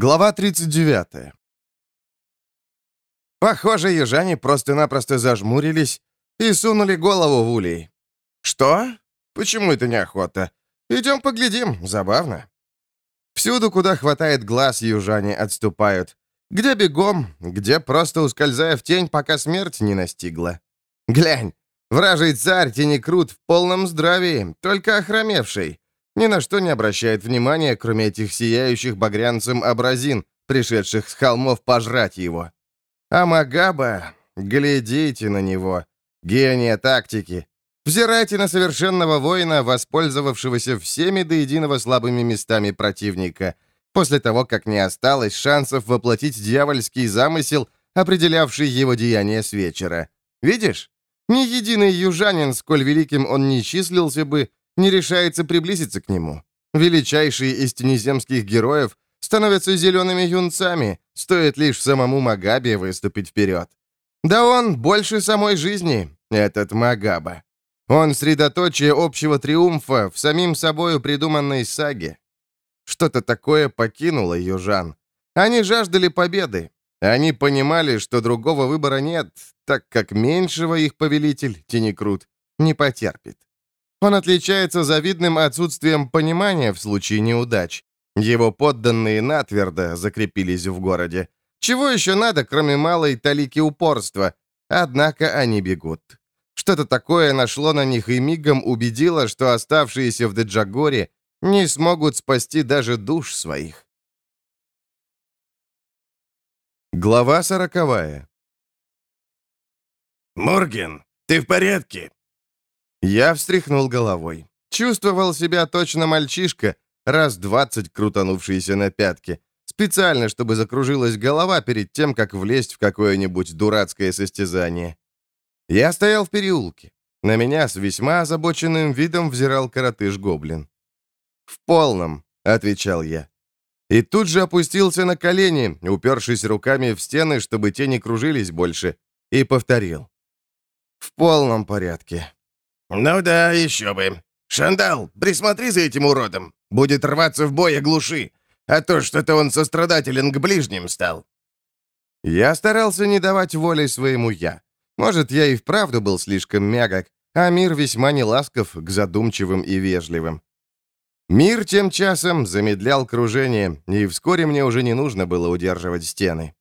Глава 39. Похоже, южане просто-напросто зажмурились и сунули голову в улей. Что? Почему это неохота? Идем поглядим, забавно. Всюду, куда хватает глаз, южане отступают. Где бегом, где просто ускользая в тень, пока смерть не настигла. Глянь, вражий царь Тенекрут в полном здравии, только охромевший ни на что не обращает внимания, кроме этих сияющих багрянцем образин, пришедших с холмов пожрать его. А Магаба, глядите на него, гения тактики. Взирайте на совершенного воина, воспользовавшегося всеми до единого слабыми местами противника, после того, как не осталось шансов воплотить дьявольский замысел, определявший его деяния с вечера. Видишь? Ни единый южанин, сколь великим он не числился бы, не решается приблизиться к нему. Величайшие из тенеземских героев становятся зелеными юнцами, стоит лишь самому Магабе выступить вперед. Да он больше самой жизни, этот Магаба. Он средоточие общего триумфа в самим собою придуманной саге. Что-то такое покинуло южан. Они жаждали победы. Они понимали, что другого выбора нет, так как меньшего их повелитель, Тенекрут, не потерпит. Он отличается завидным отсутствием понимания в случае неудач. Его подданные натвердо закрепились в городе. Чего еще надо, кроме малой талики упорства? Однако они бегут. Что-то такое нашло на них и мигом убедило, что оставшиеся в Деджагоре не смогут спасти даже душ своих. Глава сороковая. «Морген, ты в порядке?» Я встряхнул головой. Чувствовал себя точно мальчишка, раз двадцать крутанувшийся на пятки, специально, чтобы закружилась голова перед тем, как влезть в какое-нибудь дурацкое состязание. Я стоял в переулке. На меня с весьма озабоченным видом взирал коротыш-гоблин. «В полном», — отвечал я. И тут же опустился на колени, упершись руками в стены, чтобы те не кружились больше, и повторил. «В полном порядке». «Ну да, еще бы. Шандал, присмотри за этим уродом. Будет рваться в бой, оглуши. А то что-то он сострадателен к ближним стал». Я старался не давать воли своему «я». Может, я и вправду был слишком мягок, а мир весьма неласков к задумчивым и вежливым. Мир тем часом замедлял кружение, и вскоре мне уже не нужно было удерживать стены.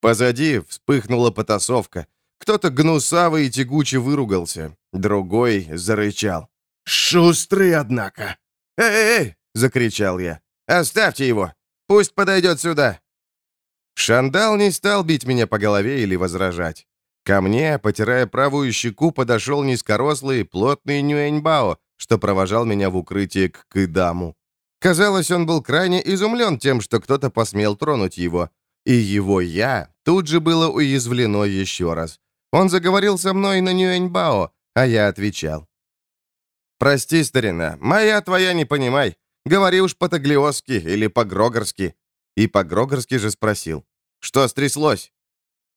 Позади вспыхнула потасовка. Кто-то гнусавый и тягуче выругался, другой зарычал. «Шустрый, однако!» «Эй-эй-эй!» — закричал я. «Оставьте его! Пусть подойдет сюда!» Шандал не стал бить меня по голове или возражать. Ко мне, потирая правую щеку, подошел низкорослый, плотный Нюэньбао, что провожал меня в укрытие к Кыдаму. Казалось, он был крайне изумлен тем, что кто-то посмел тронуть его. И его «я» тут же было уязвлено еще раз. Он заговорил со мной на Нюэньбао, а я отвечал. «Прости, старина, моя твоя не понимай. Говори уж по-таглиоски или по-грогорски». И по-грогорски же спросил. «Что стряслось?»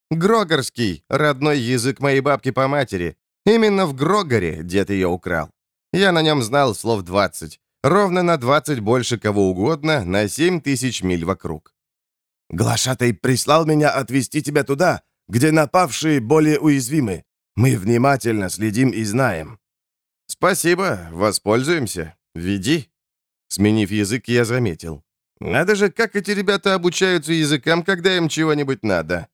«Грогорский, родной язык моей бабки по матери. Именно в Грогоре дед ее украл. Я на нем знал слов 20. Ровно на 20 больше кого угодно, на 7 тысяч миль вокруг. «Глашатай прислал меня отвезти тебя туда, где напавшие более уязвимы. Мы внимательно следим и знаем». «Спасибо, воспользуемся. Веди». Сменив язык, я заметил. «Надо же, как эти ребята обучаются языкам, когда им чего-нибудь надо».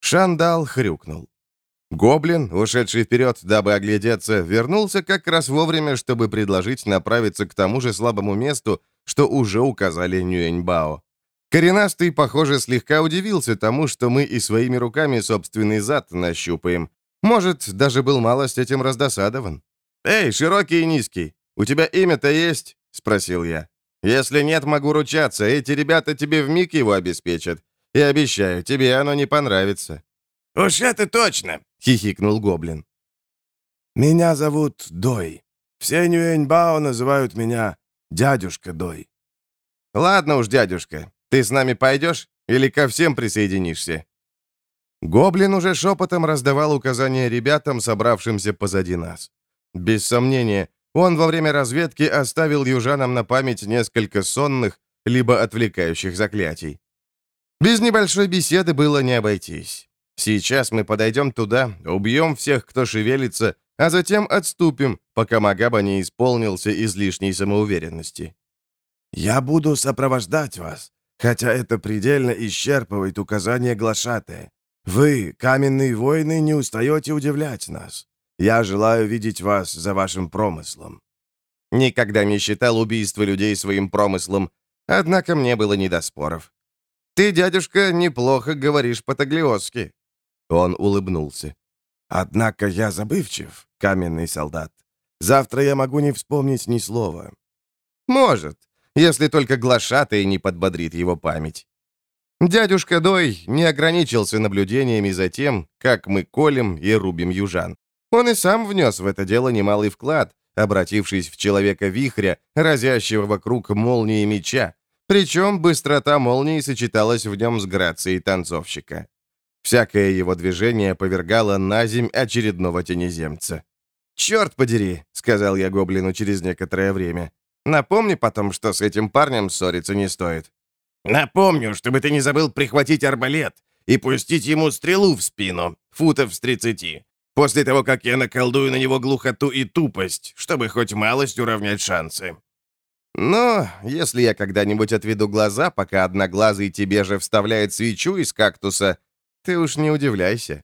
Шандал хрюкнул. Гоблин, ушедший вперед, дабы оглядеться, вернулся как раз вовремя, чтобы предложить направиться к тому же слабому месту, что уже указали Нюэньбао. Коренастый, похоже, слегка удивился тому, что мы и своими руками собственный зад нащупаем. Может, даже был малость этим раздосадован. «Эй, широкий и низкий, у тебя имя-то есть?» — спросил я. «Если нет, могу ручаться, эти ребята тебе вмиг его обеспечат. И обещаю, тебе оно не понравится». «Уж это точно!» — хихикнул Гоблин. «Меня зовут Дой. Все Нюэньбао называют меня дядюшка Дой». «Ладно уж, дядюшка, ты с нами пойдешь или ко всем присоединишься?» Гоблин уже шепотом раздавал указания ребятам, собравшимся позади нас. Без сомнения, он во время разведки оставил южанам на память несколько сонных, либо отвлекающих заклятий. Без небольшой беседы было не обойтись. Сейчас мы подойдем туда, убьем всех, кто шевелится, а затем отступим, пока Магаба не исполнился излишней самоуверенности. «Я буду сопровождать вас, хотя это предельно исчерпывает указания глашатая. Вы, каменные воины, не устаете удивлять нас. Я желаю видеть вас за вашим промыслом». Никогда не считал убийство людей своим промыслом, однако мне было не до споров. «Ты, дядюшка, неплохо говоришь по-таглиоски». Он улыбнулся. «Однако я забывчив, каменный солдат. Завтра я могу не вспомнить ни слова». «Может, если только глашатый не подбодрит его память». Дядюшка Дой не ограничился наблюдениями за тем, как мы колем и рубим южан. Он и сам внес в это дело немалый вклад, обратившись в человека-вихря, разящего вокруг молнии меча, причем быстрота молнии сочеталась в нем с грацией танцовщика. Всякое его движение повергало на земь очередного тенеземца. «Черт подери», — сказал я гоблину через некоторое время. «Напомни потом, что с этим парнем ссориться не стоит». «Напомню, чтобы ты не забыл прихватить арбалет и пустить ему стрелу в спину, футов с тридцати, после того, как я наколдую на него глухоту и тупость, чтобы хоть малость уравнять шансы». «Но если я когда-нибудь отведу глаза, пока одноглазый тебе же вставляет свечу из кактуса, ты уж не удивляйся».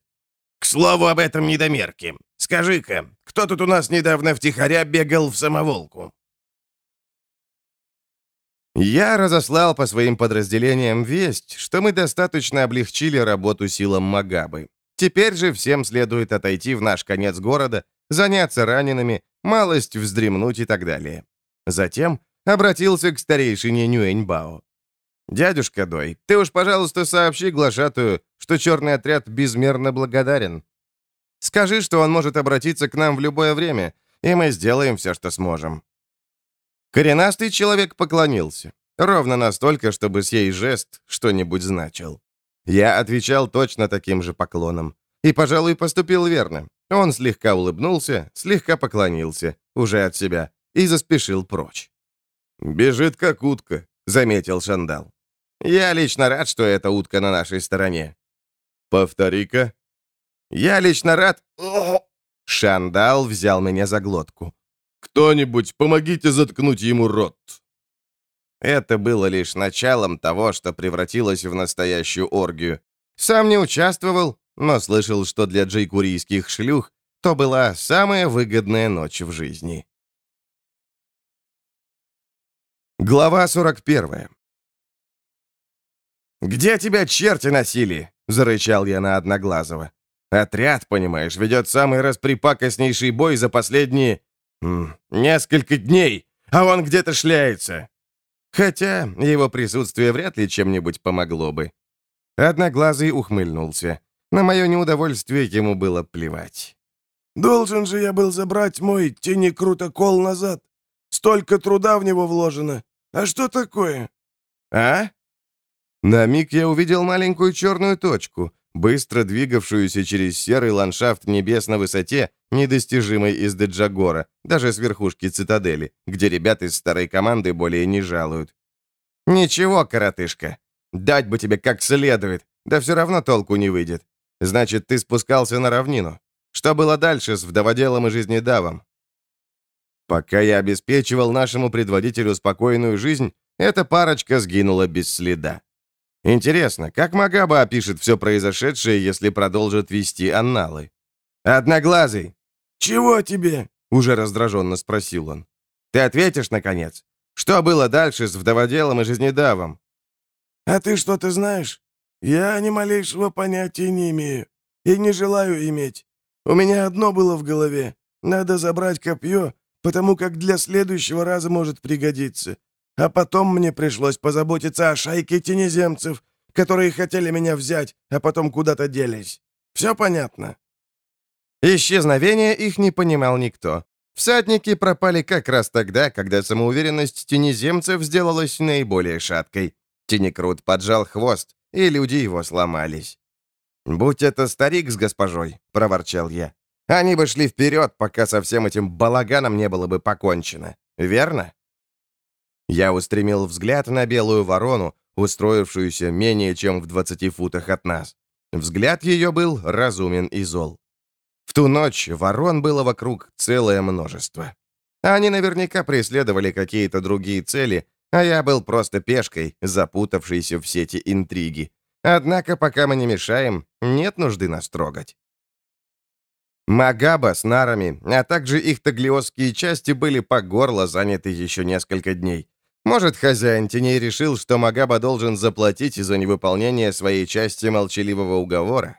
«К слову об этом недомерке. Скажи-ка, кто тут у нас недавно втихаря бегал в самоволку?» Я разослал по своим подразделениям весть, что мы достаточно облегчили работу силам Магабы. Теперь же всем следует отойти в наш конец города, заняться ранеными, малость вздремнуть и так далее. Затем обратился к старейшине Нюэньбао. «Дядюшка Дой, ты уж, пожалуйста, сообщи глашатую, что черный отряд безмерно благодарен. Скажи, что он может обратиться к нам в любое время, и мы сделаем все, что сможем». Коренастый человек поклонился. Ровно настолько, чтобы сей жест что-нибудь значил. Я отвечал точно таким же поклоном. И, пожалуй, поступил верно. Он слегка улыбнулся, слегка поклонился, уже от себя, и заспешил прочь. «Бежит как утка», — заметил Шандал. «Я лично рад, что эта утка на нашей стороне». «Повтори-ка». «Я лично рад...» Шандал взял меня за глотку. «Кто-нибудь, помогите заткнуть ему рот!» Это было лишь началом того, что превратилось в настоящую оргию. Сам не участвовал, но слышал, что для джейкурийских шлюх то была самая выгодная ночь в жизни. Глава 41 «Где тебя черти носили?» — зарычал я на Одноглазого. «Отряд, понимаешь, ведет самый расприпакостнейший бой за последние... Несколько дней, а он где-то шляется. Хотя его присутствие вряд ли чем-нибудь помогло бы». Одноглазый ухмыльнулся. На мое неудовольствие ему было плевать. «Должен же я был забрать мой тенекрутокол назад. Столько труда в него вложено. А что такое?» «А?» На миг я увидел маленькую черную точку, быстро двигавшуюся через серый ландшафт небес на высоте, недостижимой из Деджагора, даже с верхушки цитадели, где ребят из старой команды более не жалуют. «Ничего, коротышка, дать бы тебе как следует, да все равно толку не выйдет. Значит, ты спускался на равнину. Что было дальше с вдоводелом и жизнедавом?» Пока я обеспечивал нашему предводителю спокойную жизнь, эта парочка сгинула без следа. Интересно, как Магаба опишет все произошедшее, если продолжит вести анналы? «Одноглазый!» «Чего тебе?» — уже раздраженно спросил он. «Ты ответишь, наконец? Что было дальше с вдоводелом и жизнедавом?» «А ты что-то знаешь? Я ни малейшего понятия не имею и не желаю иметь. У меня одно было в голове. Надо забрать копье, потому как для следующего раза может пригодиться. А потом мне пришлось позаботиться о шайке тенеземцев, которые хотели меня взять, а потом куда-то делись. Все понятно?» Исчезновение их не понимал никто. Всадники пропали как раз тогда, когда самоуверенность тенеземцев сделалась наиболее шаткой. Тенекрут поджал хвост, и люди его сломались. «Будь это старик с госпожой», — проворчал я. «Они бы шли вперед, пока со всем этим балаганом не было бы покончено. Верно?» Я устремил взгляд на белую ворону, устроившуюся менее чем в 20 футах от нас. Взгляд ее был разумен и зол. В ту ночь ворон было вокруг целое множество. Они наверняка преследовали какие-то другие цели, а я был просто пешкой, запутавшейся в сети интриги. Однако, пока мы не мешаем, нет нужды нас трогать. Магаба с нарами, а также их таглиосские части были по горло заняты еще несколько дней. Может, хозяин теней решил, что Магаба должен заплатить за невыполнение своей части молчаливого уговора?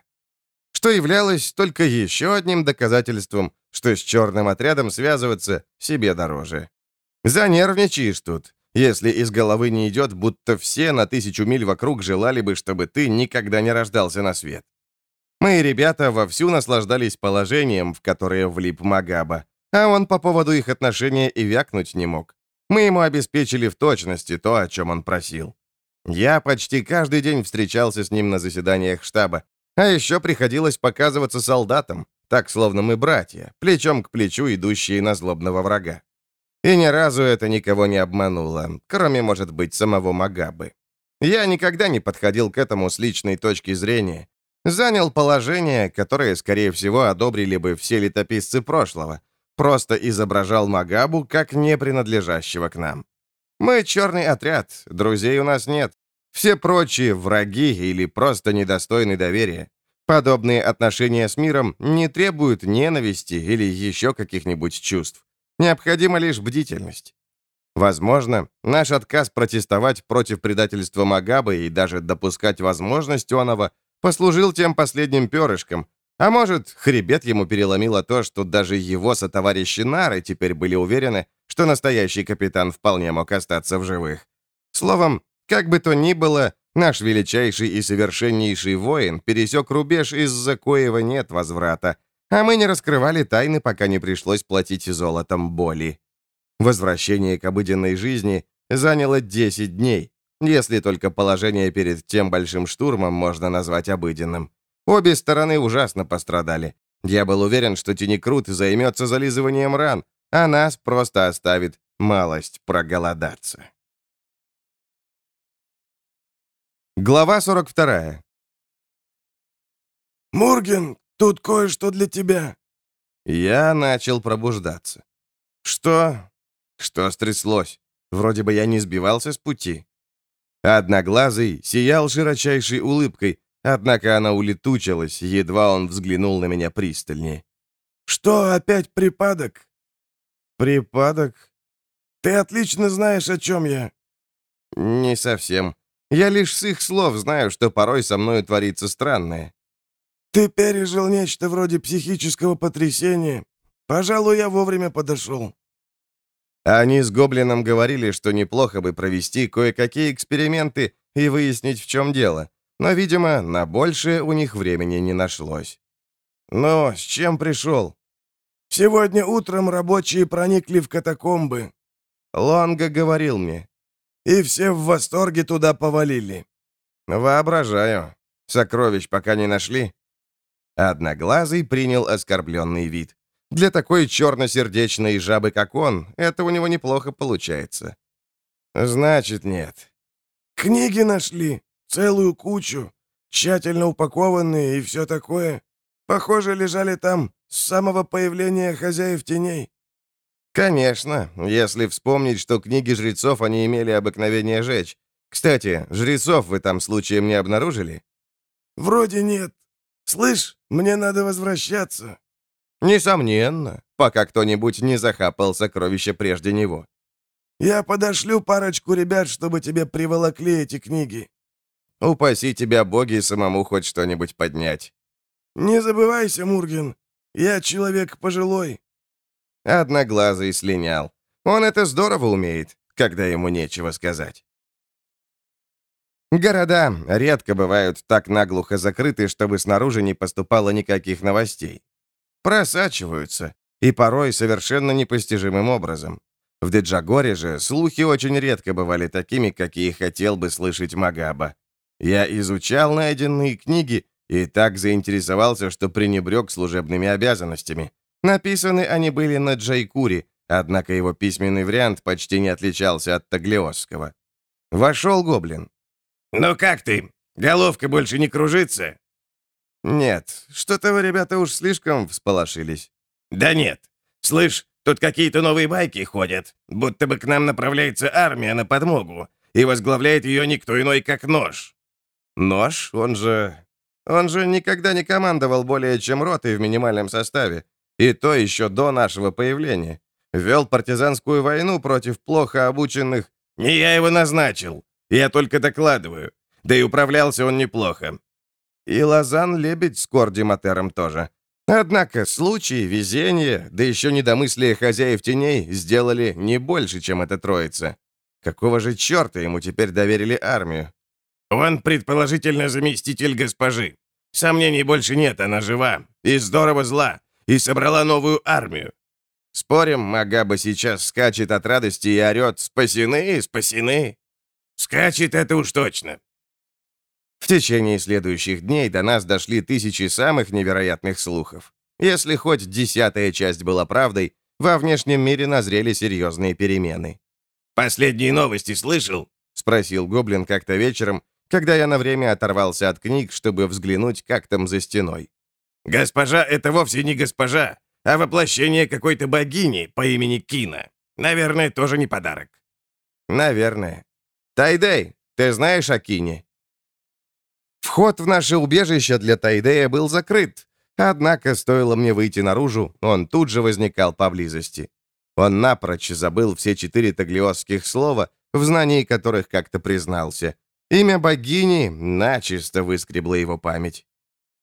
Что являлось только еще одним доказательством, что с черным отрядом связываться себе дороже. Занервничаешь тут, если из головы не идет, будто все на тысячу миль вокруг желали бы, чтобы ты никогда не рождался на свет. Мои ребята вовсю наслаждались положением, в которое влип Магаба, а он по поводу их отношения и вякнуть не мог. Мы ему обеспечили в точности то, о чем он просил. Я почти каждый день встречался с ним на заседаниях штаба, а еще приходилось показываться солдатам, так словно мы братья, плечом к плечу идущие на злобного врага. И ни разу это никого не обмануло, кроме, может быть, самого Магабы. Я никогда не подходил к этому с личной точки зрения. Занял положение, которое, скорее всего, одобрили бы все летописцы прошлого. Просто изображал Магабу как не принадлежащего к нам. Мы черный отряд, друзей у нас нет. Все прочие враги или просто недостойны доверия. Подобные отношения с миром не требуют ненависти или еще каких-нибудь чувств. Необходима лишь бдительность. Возможно, наш отказ протестовать против предательства Магабы и даже допускать возможность Онова послужил тем последним перышком, а может, хребет ему переломило то, что даже его сотоварищи Нары теперь были уверены, что настоящий капитан вполне мог остаться в живых. Словом, как бы то ни было, Наш величайший и совершеннейший воин пересек рубеж, из-за коего нет возврата, а мы не раскрывали тайны, пока не пришлось платить золотом боли. Возвращение к обыденной жизни заняло 10 дней, если только положение перед тем большим штурмом можно назвать обыденным. Обе стороны ужасно пострадали. Я был уверен, что Тинекрут займется зализыванием ран, а нас просто оставит малость проголодаться. Глава 42. «Мурген, тут кое-что для тебя». Я начал пробуждаться. «Что? Что стряслось? Вроде бы я не сбивался с пути». Одноглазый сиял широчайшей улыбкой, однако она улетучилась, едва он взглянул на меня пристальнее. «Что, опять припадок?» «Припадок?» «Ты отлично знаешь, о чем я». «Не совсем. Я лишь с их слов знаю, что порой со мной творится странное. Ты пережил нечто вроде психического потрясения. Пожалуй, я вовремя подошел. Они с Гоблином говорили, что неплохо бы провести кое-какие эксперименты и выяснить, в чем дело. Но, видимо, на большее у них времени не нашлось. Но с чем пришел? Сегодня утром рабочие проникли в катакомбы. Лонга говорил мне и все в восторге туда повалили. Воображаю. Сокровищ пока не нашли. Одноглазый принял оскорбленный вид. Для такой черносердечной жабы, как он, это у него неплохо получается. Значит, нет. Книги нашли. Целую кучу. Тщательно упакованные и все такое. Похоже, лежали там с самого появления хозяев теней. Конечно, если вспомнить, что книги жрецов они имели обыкновение жечь. Кстати, жрецов вы там случаем не обнаружили? Вроде нет. Слышь, мне надо возвращаться. Несомненно, пока кто-нибудь не захапал сокровища прежде него. Я подошлю парочку ребят, чтобы тебе приволокли эти книги. Упаси тебя, боги, самому хоть что-нибудь поднять. Не забывайся, Мурген, я человек пожилой. Одноглазый слинял. Он это здорово умеет, когда ему нечего сказать. Города редко бывают так наглухо закрыты, чтобы снаружи не поступало никаких новостей. Просачиваются, и порой совершенно непостижимым образом. В Деджагоре же слухи очень редко бывали такими, какие хотел бы слышать Магаба. Я изучал найденные книги и так заинтересовался, что пренебрег служебными обязанностями. Написаны они были на Джайкуре, однако его письменный вариант почти не отличался от таглиосского. Вошел гоблин. «Ну как ты? Головка больше не кружится?» «Нет, что-то вы, ребята, уж слишком всполошились». «Да нет. Слышь, тут какие-то новые байки ходят, будто бы к нам направляется армия на подмогу, и возглавляет ее никто иной, как Нож». «Нож? Он же... Он же никогда не командовал более чем ротой в минимальном составе. И то еще до нашего появления. Вел партизанскую войну против плохо обученных... Не я его назначил. Я только докладываю. Да и управлялся он неплохо. И Лазан-лебедь с Корди-Матером тоже. Однако случай, везение, да еще недомыслие хозяев теней сделали не больше, чем эта троица. Какого же черта ему теперь доверили армию? Он, предположительно, заместитель госпожи. Сомнений больше нет, она жива. И здорово зла. И собрала новую армию. Спорим, Магаба сейчас скачет от радости и орет «Спасены, спасены!» Скачет это уж точно. В течение следующих дней до нас дошли тысячи самых невероятных слухов. Если хоть десятая часть была правдой, во внешнем мире назрели серьезные перемены. «Последние новости слышал?» — спросил Гоблин как-то вечером, когда я на время оторвался от книг, чтобы взглянуть, как там за стеной. «Госпожа — это вовсе не госпожа, а воплощение какой-то богини по имени Кина. Наверное, тоже не подарок». «Наверное. Тайдей, ты знаешь о Кине?» Вход в наше убежище для Тайдея был закрыт, однако стоило мне выйти наружу, он тут же возникал поблизости. Он напрочь забыл все четыре таглиосских слова, в знании которых как-то признался. Имя богини начисто выскребло его память.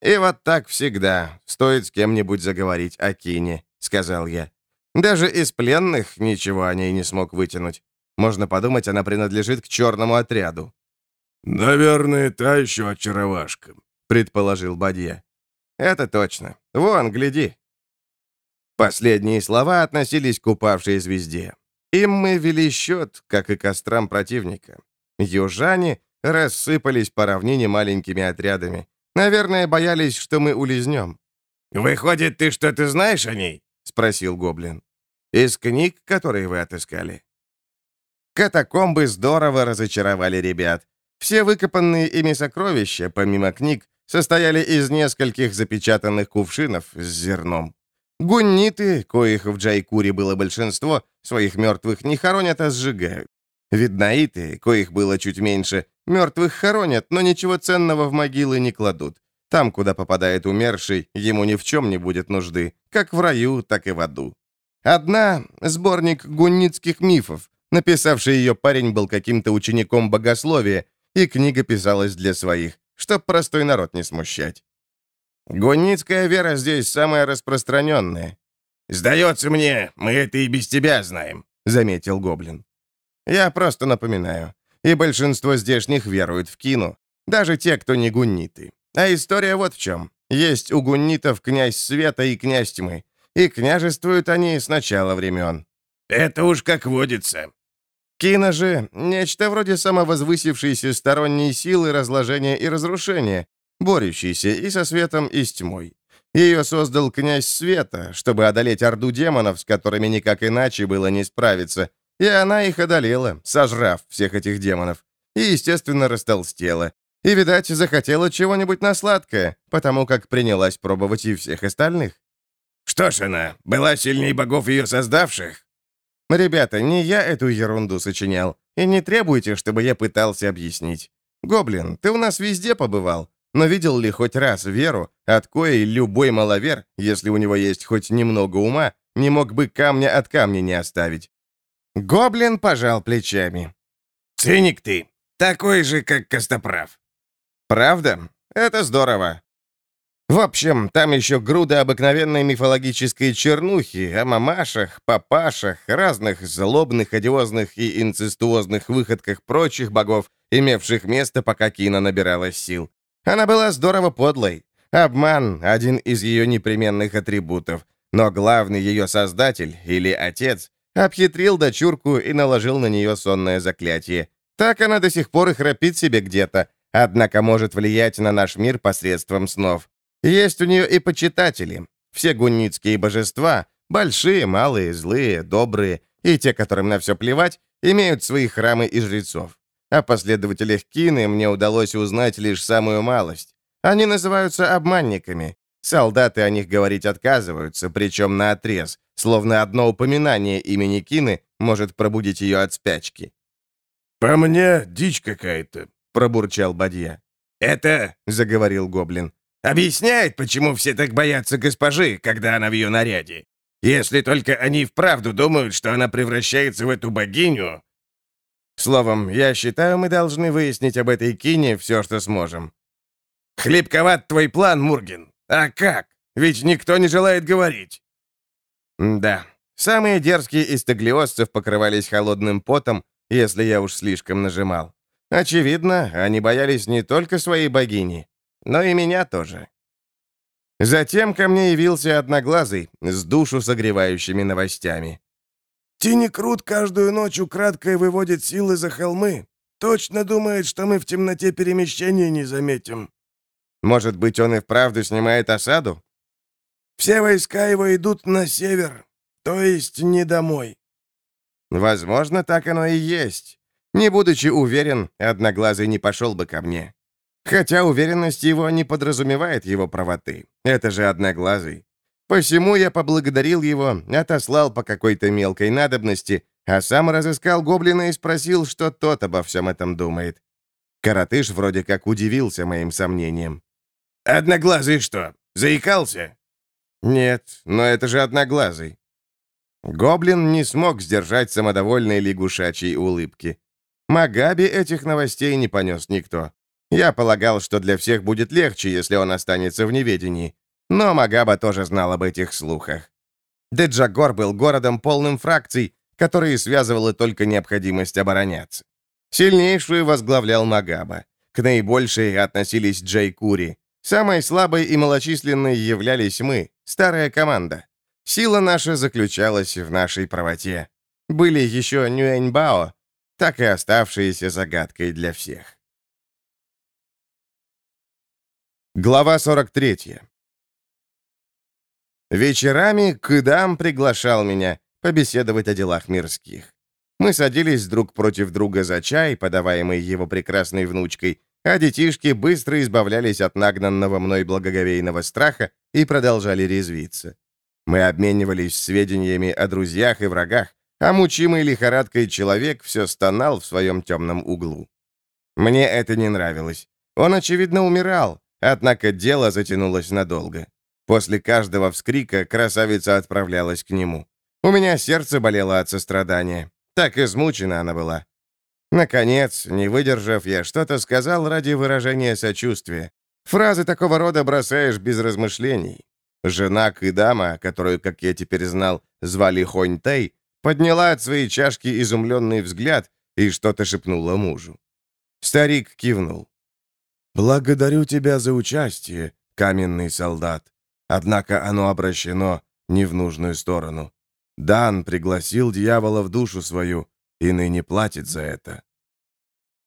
«И вот так всегда. Стоит с кем-нибудь заговорить о Кине», — сказал я. Даже из пленных ничего о ней не смог вытянуть. Можно подумать, она принадлежит к черному отряду. «Наверное, та еще очаровашка», — предположил Бадье. «Это точно. Вон, гляди». Последние слова относились к упавшей звезде. Им мы вели счет, как и кострам противника. Южане рассыпались по равнине маленькими отрядами. Наверное, боялись, что мы улизнем. «Выходит, ты что-то знаешь о ней?» — спросил Гоблин. «Из книг, которые вы отыскали». Катакомбы здорово разочаровали ребят. Все выкопанные ими сокровища, помимо книг, состояли из нескольких запечатанных кувшинов с зерном. Гунниты, коих в Джайкуре было большинство, своих мертвых не хоронят, а сжигают. Виднаиты, коих было чуть меньше, мертвых хоронят, но ничего ценного в могилы не кладут. Там, куда попадает умерший, ему ни в чем не будет нужды, как в раю, так и в аду. Одна — сборник гуннитских мифов. Написавший ее парень был каким-то учеником богословия, и книга писалась для своих, чтоб простой народ не смущать. Гуннитская вера здесь самая распространенная. «Сдается мне, мы это и без тебя знаем», — заметил Гоблин. «Я просто напоминаю. И большинство здешних веруют в Кину. Даже те, кто не гунниты. А история вот в чем. Есть у гуннитов князь света и князь тьмы. И княжествуют они с начала времен. Это уж как водится. Кина же — нечто вроде самовозвысившейся сторонней силы разложения и разрушения, борющейся и со светом, и с тьмой. Ее создал князь света, чтобы одолеть орду демонов, с которыми никак иначе было не справиться, и она их одолела, сожрав всех этих демонов. И, естественно, растолстела. И, видать, захотела чего-нибудь на сладкое, потому как принялась пробовать и всех остальных. Что ж она, была сильней богов ее создавших? Ребята, не я эту ерунду сочинял, и не требуйте, чтобы я пытался объяснить. Гоблин, ты у нас везде побывал, но видел ли хоть раз веру, от коей любой маловер, если у него есть хоть немного ума, не мог бы камня от камня не оставить? Гоблин пожал плечами. «Циник ты, такой же, как Костоправ». «Правда? Это здорово. В общем, там еще груда обыкновенной мифологической чернухи о мамашах, папашах, разных злобных, одиозных и инцестуозных выходках прочих богов, имевших место, пока Кина набиралась сил. Она была здорово подлой. Обман — один из ее непременных атрибутов. Но главный ее создатель, или отец, обхитрил дочурку и наложил на нее сонное заклятие. Так она до сих пор и храпит себе где-то, однако может влиять на наш мир посредством снов. Есть у нее и почитатели. Все гунницкие божества, большие, малые, злые, добрые, и те, которым на все плевать, имеют свои храмы и жрецов. О последователях Кины мне удалось узнать лишь самую малость. Они называются обманниками. Солдаты о них говорить отказываются, причем на отрез, словно одно упоминание имени Кины может пробудить ее от спячки. «По мне дичь какая-то», — пробурчал Бадья. «Это, — заговорил Гоблин, — объясняет, почему все так боятся госпожи, когда она в ее наряде. Если только они вправду думают, что она превращается в эту богиню...» Словом, я считаю, мы должны выяснить об этой кине все, что сможем. «Хлебковат твой план, Мурген. А как? Ведь никто не желает говорить». «Да. Самые дерзкие из таглиосцев покрывались холодным потом, если я уж слишком нажимал. Очевидно, они боялись не только своей богини, но и меня тоже». Затем ко мне явился Одноглазый с душу согревающими новостями. «Тинекрут каждую ночь украдкой выводит силы за холмы. Точно думает, что мы в темноте перемещения не заметим. Может быть, он и вправду снимает осаду? Все войска его идут на север, то есть не домой. Возможно, так оно и есть. Не будучи уверен, Одноглазый не пошел бы ко мне. Хотя уверенность его не подразумевает его правоты. Это же Одноглазый. Посему я поблагодарил его, отослал по какой-то мелкой надобности, а сам разыскал гоблина и спросил, что тот обо всем этом думает. Каратыш вроде как удивился моим сомнениям. «Одноглазый что, заикался?» «Нет, но это же Одноглазый». Гоблин не смог сдержать самодовольной лягушачьей улыбки. Магаби этих новостей не понес никто. Я полагал, что для всех будет легче, если он останется в неведении. Но Магаба тоже знал об этих слухах. Деджагор был городом полным фракций, которые связывала только необходимость обороняться. Сильнейшую возглавлял Магаба. К наибольшей относились Джей Кури. Самой слабой и малочисленной являлись мы, старая команда. Сила наша заключалась в нашей правоте. Были еще Нюэньбао, так и оставшиеся загадкой для всех. Глава 43 Вечерами Кыдам приглашал меня побеседовать о делах мирских. Мы садились друг против друга за чай, подаваемый его прекрасной внучкой, а детишки быстро избавлялись от нагнанного мной благоговейного страха и продолжали резвиться. Мы обменивались сведениями о друзьях и врагах, а мучимый лихорадкой человек все стонал в своем темном углу. Мне это не нравилось. Он, очевидно, умирал, однако дело затянулось надолго. После каждого вскрика красавица отправлялась к нему. У меня сердце болело от сострадания. Так измучена она была. Наконец, не выдержав, я что-то сказал ради выражения сочувствия. Фразы такого рода бросаешь без размышлений. Жена Кыдама, которую, как я теперь знал, звали Хонь Тэй, подняла от своей чашки изумленный взгляд и что-то шепнула мужу. Старик кивнул. «Благодарю тебя за участие, каменный солдат. Однако оно обращено не в нужную сторону. Дан пригласил дьявола в душу свою, и ныне платит за это.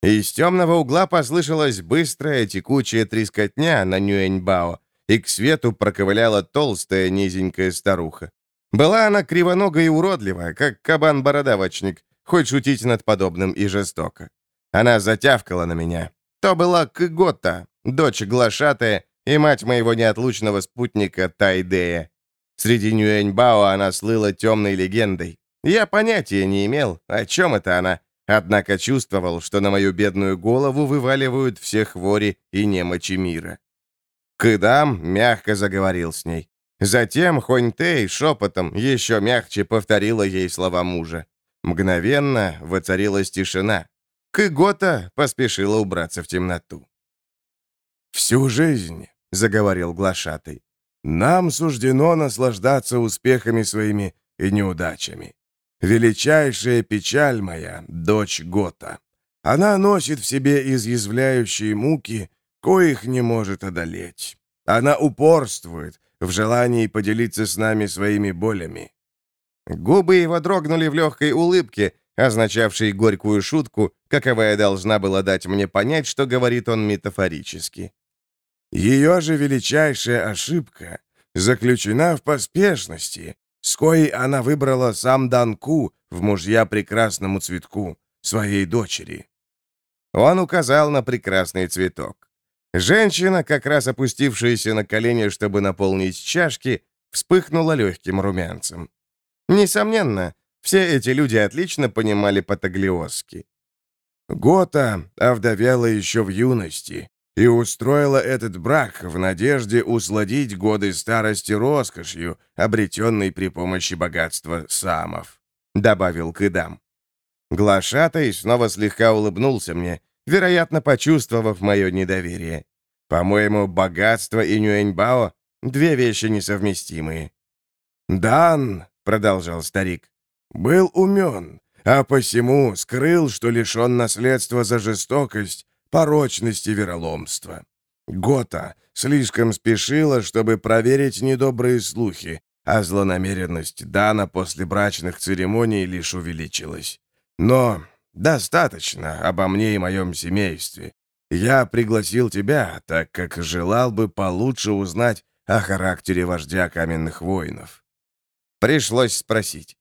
Из темного угла послышалась быстрая текучая трескотня на Нюэньбао, и к свету проковыляла толстая низенькая старуха. Была она кривоногая и уродливая, как кабан-бородавочник, хоть шутить над подобным и жестоко. Она затявкала на меня. То была Кыгота, дочь глашатая и мать моего неотлучного спутника Тайдея. Среди Нюэньбао она слыла темной легендой. Я понятия не имел, о чем это она, однако чувствовал, что на мою бедную голову вываливают все хвори и немочи мира. Кыдам мягко заговорил с ней. Затем Хоньтей шепотом еще мягче повторила ей слова мужа. Мгновенно воцарилась тишина. Кыгота поспешила убраться в темноту. «Всю жизнь», — заговорил глашатый, — «нам суждено наслаждаться успехами своими и неудачами. Величайшая печаль моя — дочь Гота. Она носит в себе изъязвляющие муки, коих не может одолеть. Она упорствует в желании поделиться с нами своими болями». Губы его дрогнули в легкой улыбке, означавшей горькую шутку, каковая должна была дать мне понять, что говорит он метафорически. Ее же величайшая ошибка заключена в поспешности, с коей она выбрала сам Данку в мужья прекрасному цветку, своей дочери. Он указал на прекрасный цветок. Женщина, как раз опустившаяся на колени, чтобы наполнить чашки, вспыхнула легким румянцем. Несомненно, все эти люди отлично понимали патаглиосский. Гота овдовела еще в юности и устроила этот брак в надежде усладить годы старости роскошью, обретенной при помощи богатства самов», — добавил Кыдам. Глашатай снова слегка улыбнулся мне, вероятно, почувствовав мое недоверие. По-моему, богатство и Нюэньбао — две вещи несовместимые. «Дан», — продолжал старик, — «был умен, а посему скрыл, что лишен наследства за жестокость, порочность и вероломство. Гота слишком спешила, чтобы проверить недобрые слухи, а злонамеренность Дана после брачных церемоний лишь увеличилась. Но достаточно обо мне и моем семействе. Я пригласил тебя, так как желал бы получше узнать о характере вождя каменных воинов. Пришлось спросить.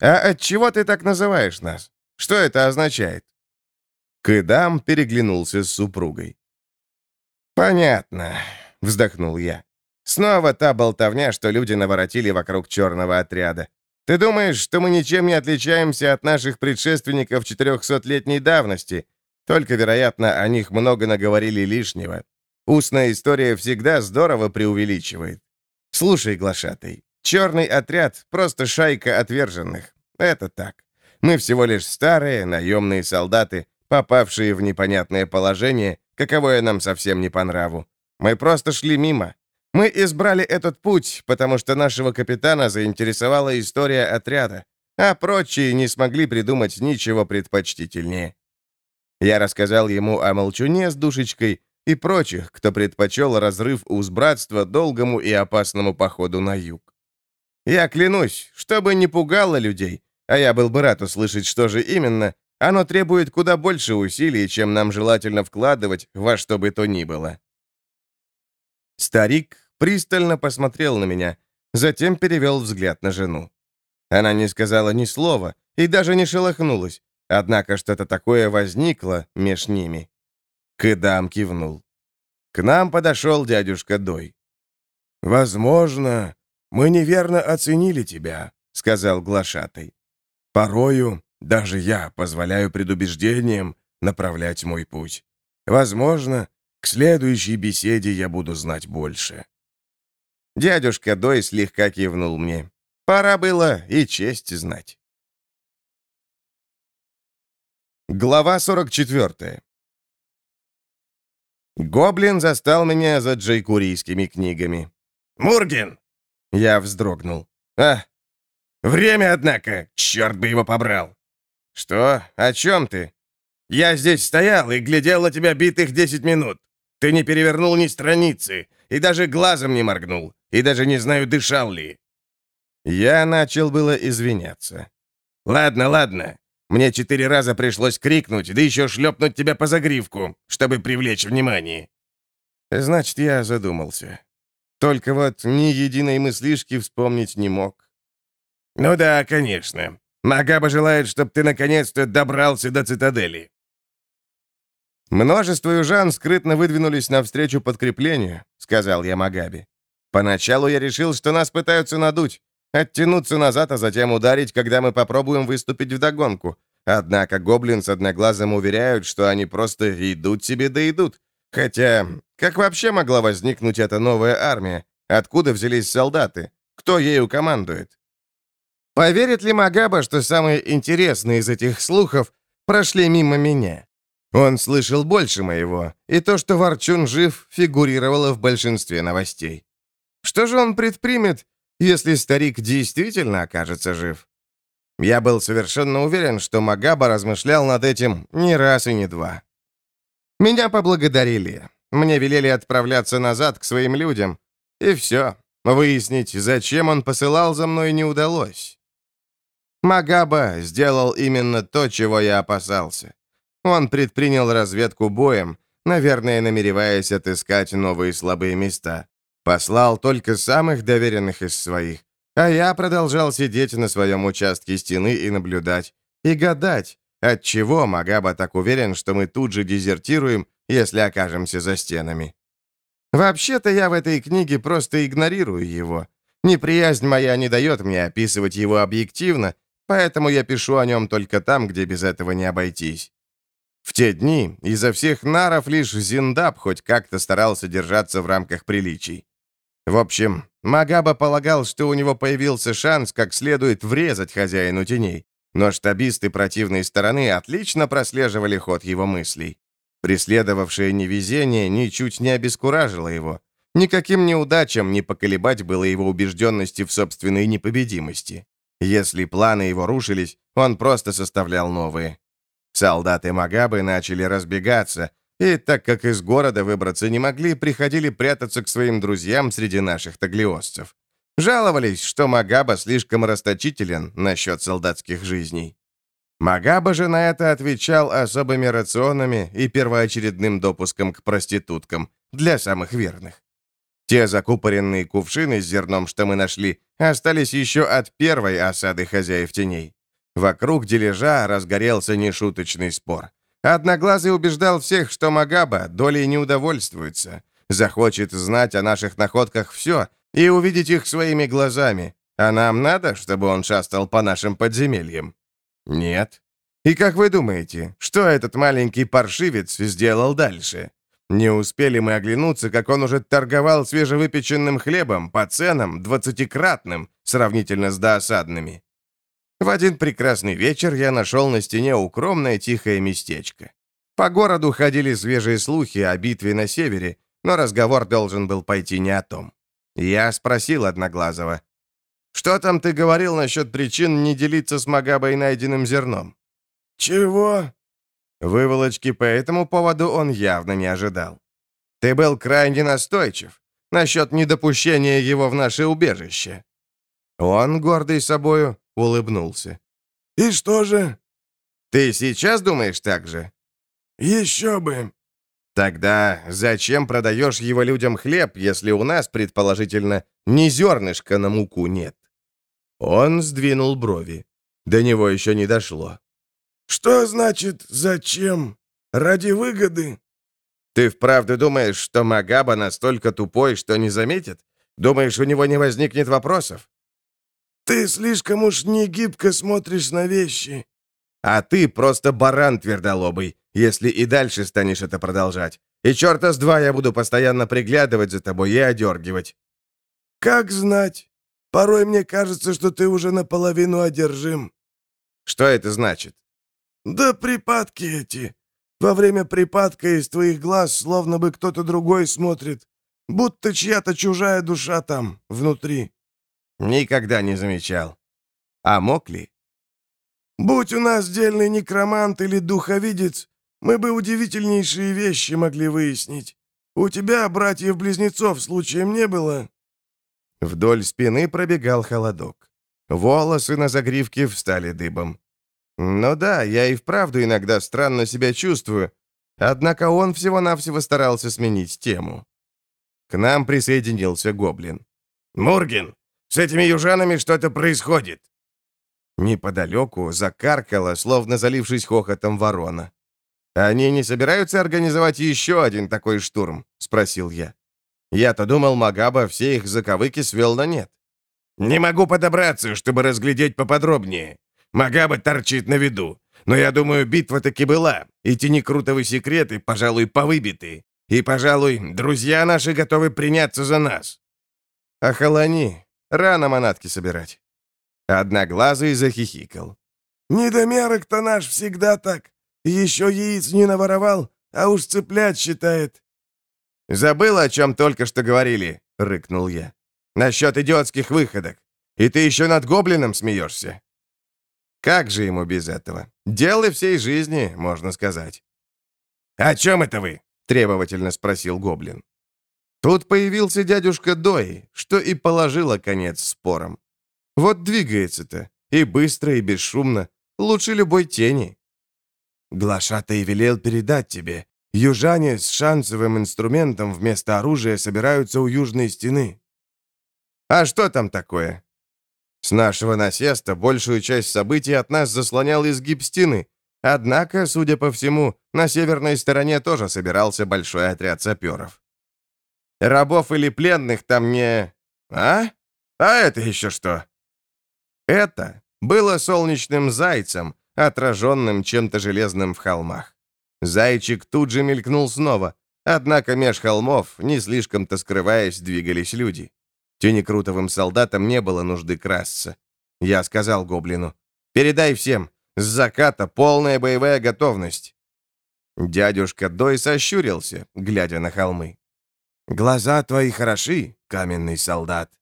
«А от чего ты так называешь нас? Что это означает?» Кыдам переглянулся с супругой. «Понятно», — вздохнул я. «Снова та болтовня, что люди наворотили вокруг черного отряда. Ты думаешь, что мы ничем не отличаемся от наших предшественников 400-летней давности? Только, вероятно, о них много наговорили лишнего. Устная история всегда здорово преувеличивает. Слушай, глашатый, черный отряд — просто шайка отверженных. Это так. Мы всего лишь старые, наемные солдаты, попавшие в непонятное положение, каковое нам совсем не по нраву. Мы просто шли мимо. Мы избрали этот путь, потому что нашего капитана заинтересовала история отряда, а прочие не смогли придумать ничего предпочтительнее. Я рассказал ему о молчуне с душечкой и прочих, кто предпочел разрыв уз братства долгому и опасному походу на юг. Я клянусь, чтобы не пугало людей, а я был бы рад услышать, что же именно, оно требует куда больше усилий, чем нам желательно вкладывать во что бы то ни было. Старик пристально посмотрел на меня, затем перевел взгляд на жену. Она не сказала ни слова и даже не шелохнулась, однако что-то такое возникло меж ними. Кыдам кивнул. К нам подошел дядюшка Дой. «Возможно, мы неверно оценили тебя», — сказал глашатай. «Порою даже я позволяю предубеждениям направлять мой путь. Возможно, к следующей беседе я буду знать больше». Дядюшка Дой слегка кивнул мне. Пора было и честь знать. Глава 44 Гоблин застал меня за джейкурийскими книгами. «Мурген!» Я вздрогнул. «А, время, однако, черт бы его побрал!» «Что? О чем ты?» «Я здесь стоял и глядел на тебя битых десять минут. Ты не перевернул ни страницы, и даже глазом не моргнул, и даже не знаю, дышал ли». Я начал было извиняться. «Ладно, ладно. Мне четыре раза пришлось крикнуть, да еще шлепнуть тебя по загривку, чтобы привлечь внимание». Значит, я задумался. Только вот ни единой мыслишки вспомнить не мог. «Ну да, конечно. Магаба желает, чтобы ты наконец-то добрался до цитадели». «Множество южан скрытно выдвинулись навстречу подкреплению», — сказал я Магаби. «Поначалу я решил, что нас пытаются надуть, оттянуться назад, а затем ударить, когда мы попробуем выступить вдогонку. Однако гоблин с одноглазым уверяют, что они просто идут себе да идут. Хотя, как вообще могла возникнуть эта новая армия? Откуда взялись солдаты? Кто ею командует? Поверит ли Магаба, что самые интересные из этих слухов прошли мимо меня? Он слышал больше моего, и то, что Ворчун жив, фигурировало в большинстве новостей. Что же он предпримет, если старик действительно окажется жив? Я был совершенно уверен, что Магаба размышлял над этим не раз и не два. Меня поблагодарили. Мне велели отправляться назад к своим людям. И все. Выяснить, зачем он посылал за мной, не удалось. Магаба сделал именно то, чего я опасался. Он предпринял разведку боем, наверное, намереваясь отыскать новые слабые места. Послал только самых доверенных из своих. А я продолжал сидеть на своем участке стены и наблюдать. И гадать, отчего Магаба так уверен, что мы тут же дезертируем, если окажемся за стенами. Вообще-то я в этой книге просто игнорирую его. Неприязнь моя не дает мне описывать его объективно, поэтому я пишу о нем только там, где без этого не обойтись. В те дни изо всех наров лишь Зиндаб хоть как-то старался держаться в рамках приличий. В общем, Магаба полагал, что у него появился шанс как следует врезать хозяину теней, но штабисты противной стороны отлично прослеживали ход его мыслей. Преследовавшее невезение ничуть не обескуражило его. Никаким неудачам не поколебать было его убежденности в собственной непобедимости. Если планы его рушились, он просто составлял новые. Солдаты Магабы начали разбегаться, и так как из города выбраться не могли, приходили прятаться к своим друзьям среди наших таглиосцев. Жаловались, что Магаба слишком расточителен насчет солдатских жизней. Магаба же на это отвечал особыми рационами и первоочередным допуском к проституткам для самых верных. Те закупоренные кувшины с зерном, что мы нашли, остались еще от первой осады хозяев теней. Вокруг дележа разгорелся нешуточный спор. Одноглазый убеждал всех, что Магаба долей не удовольствуется, захочет знать о наших находках все и увидеть их своими глазами, а нам надо, чтобы он шастал по нашим подземельям. Нет. И как вы думаете, что этот маленький паршивец сделал дальше? Не успели мы оглянуться, как он уже торговал свежевыпеченным хлебом по ценам двадцатикратным, сравнительно с доосадными. В один прекрасный вечер я нашел на стене укромное тихое местечко. По городу ходили свежие слухи о битве на севере, но разговор должен был пойти не о том. Я спросил Одноглазого, что там ты говорил насчет причин не делиться с Магабой найденным зерном?» «Чего?» Выволочки по этому поводу он явно не ожидал. «Ты был крайне настойчив насчет недопущения его в наше убежище». Он, гордый собою, улыбнулся. «И что же?» «Ты сейчас думаешь так же?» «Еще бы!» «Тогда зачем продаешь его людям хлеб, если у нас, предположительно, ни зернышка на муку нет?» Он сдвинул брови. До него еще не дошло. «Что значит «зачем»? Ради выгоды?» «Ты вправду думаешь, что Магаба настолько тупой, что не заметит? Думаешь, у него не возникнет вопросов?» «Ты слишком уж негибко смотришь на вещи». «А ты просто баран твердолобый, если и дальше станешь это продолжать. И черта с два я буду постоянно приглядывать за тобой и одергивать». «Как знать?» Порой мне кажется, что ты уже наполовину одержим». «Что это значит?» «Да припадки эти. Во время припадка из твоих глаз словно бы кто-то другой смотрит, будто чья-то чужая душа там, внутри». «Никогда не замечал. А мог ли?» «Будь у нас дельный некромант или духовидец, мы бы удивительнейшие вещи могли выяснить. У тебя братьев-близнецов случаем не было?» Вдоль спины пробегал холодок. Волосы на загривке встали дыбом. Ну да, я и вправду иногда странно себя чувствую, однако он всего-навсего старался сменить тему. К нам присоединился гоблин. «Мургин, с этими южанами что-то происходит!» Неподалеку закаркала, словно залившись хохотом ворона. «Они не собираются организовать еще один такой штурм?» — спросил я. Я-то думал, Магаба все их заковыки свел на нет. Не могу подобраться, чтобы разглядеть поподробнее. Магаба торчит на виду. Но я думаю, битва таки была, и тенекрутовы секреты, пожалуй, повыбиты. И, пожалуй, друзья наши готовы приняться за нас. Охолони, рано манатки собирать. Одноглазый захихикал. «Недомерок-то наш всегда так. Еще яиц не наворовал, а уж цыплят считает. «Забыл, о чем только что говорили», — рыкнул я. «Насчет идиотских выходок. И ты еще над гоблином смеешься?» Как же ему без этого? Дело всей жизни, можно сказать. «О чем это вы?» — требовательно спросил гоблин. Тут появился дядюшка Дой, что и положило конец спорам. Вот двигается-то, и быстро, и бесшумно, лучше любой тени. Глашатай велел передать тебе, Южане с шансовым инструментом вместо оружия собираются у южной стены. А что там такое? С нашего насеста большую часть событий от нас заслонял изгиб стены, Однако, судя по всему, на северной стороне тоже собирался большой отряд саперов. Рабов или пленных там не... А? А это еще что? Это было солнечным зайцем, отраженным чем-то железным в холмах. Зайчик тут же мелькнул снова, однако меж холмов, не слишком-то скрываясь, двигались люди. Тюнекрутовым солдатам не было нужды красться. Я сказал гоблину, «Передай всем, с заката полная боевая готовность». Дядюшка Дой сощурился, глядя на холмы. «Глаза твои хороши, каменный солдат».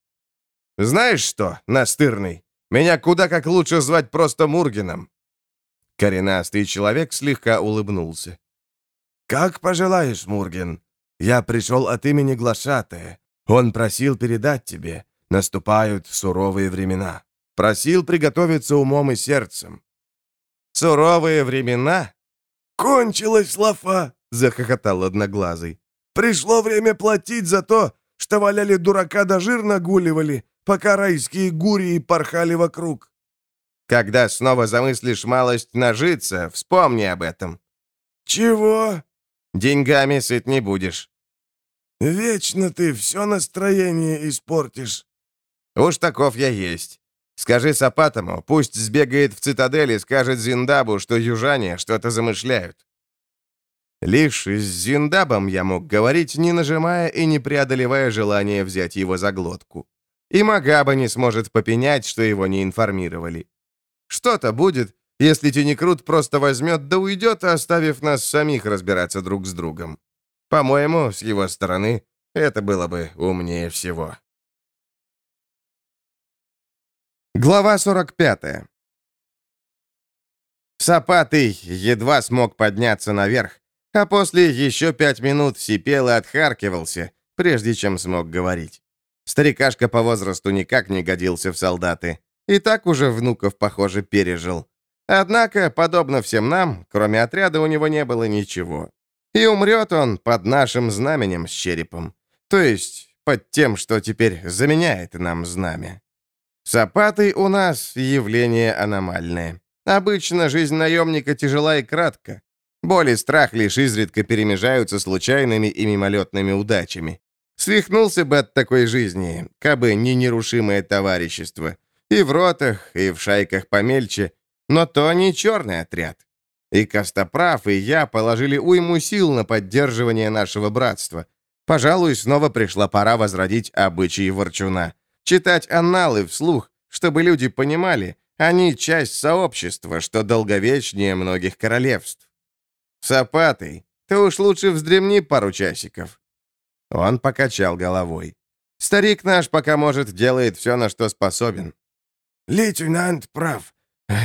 «Знаешь что, настырный, меня куда как лучше звать просто Мургином». Коренастый человек слегка улыбнулся. «Как пожелаешь, Мурген. Я пришел от имени Глашатая. Он просил передать тебе. Наступают суровые времена. Просил приготовиться умом и сердцем». «Суровые времена?» «Кончилась лафа!» — захохотал Одноглазый. «Пришло время платить за то, что валяли дурака да жир нагуливали, пока райские гурии порхали вокруг». «Когда снова замыслишь малость нажиться, вспомни об этом». «Чего?» «Деньгами сыт не будешь». «Вечно ты все настроение испортишь». «Уж таков я есть. Скажи Сапатому, пусть сбегает в цитадель и скажет Зиндабу, что южане что-то замышляют». Лишь с Зиндабом я мог говорить, не нажимая и не преодолевая желание взять его за глотку. И Магаба не сможет попенять, что его не информировали. Что-то будет, если Тюникрут просто возьмет да уйдет, оставив нас самих разбираться друг с другом. По-моему, с его стороны, это было бы умнее всего. Глава 45 Сапатый едва смог подняться наверх, а после еще пять минут сипел и отхаркивался, прежде чем смог говорить. Старикашка по возрасту никак не годился в солдаты. И так уже внуков, похоже, пережил. Однако, подобно всем нам, кроме отряда у него не было ничего. И умрет он под нашим знаменем с черепом. То есть, под тем, что теперь заменяет нам знамя. Сапатый у нас явление аномальное. Обычно жизнь наемника тяжела и кратка. Боль и страх лишь изредка перемежаются случайными и мимолетными удачами. Свихнулся бы от такой жизни, кабы не нерушимое товарищество. И в ротах, и в шайках помельче, но то не черный отряд. И Костоправ, и я положили уйму сил на поддерживание нашего братства. Пожалуй, снова пришла пора возродить обычаи Ворчуна. Читать анналы вслух, чтобы люди понимали, они часть сообщества, что долговечнее многих королевств. Сапатый, ты уж лучше вздремни пару часиков. Он покачал головой. Старик наш пока может делает все, на что способен. Лейтенант прав.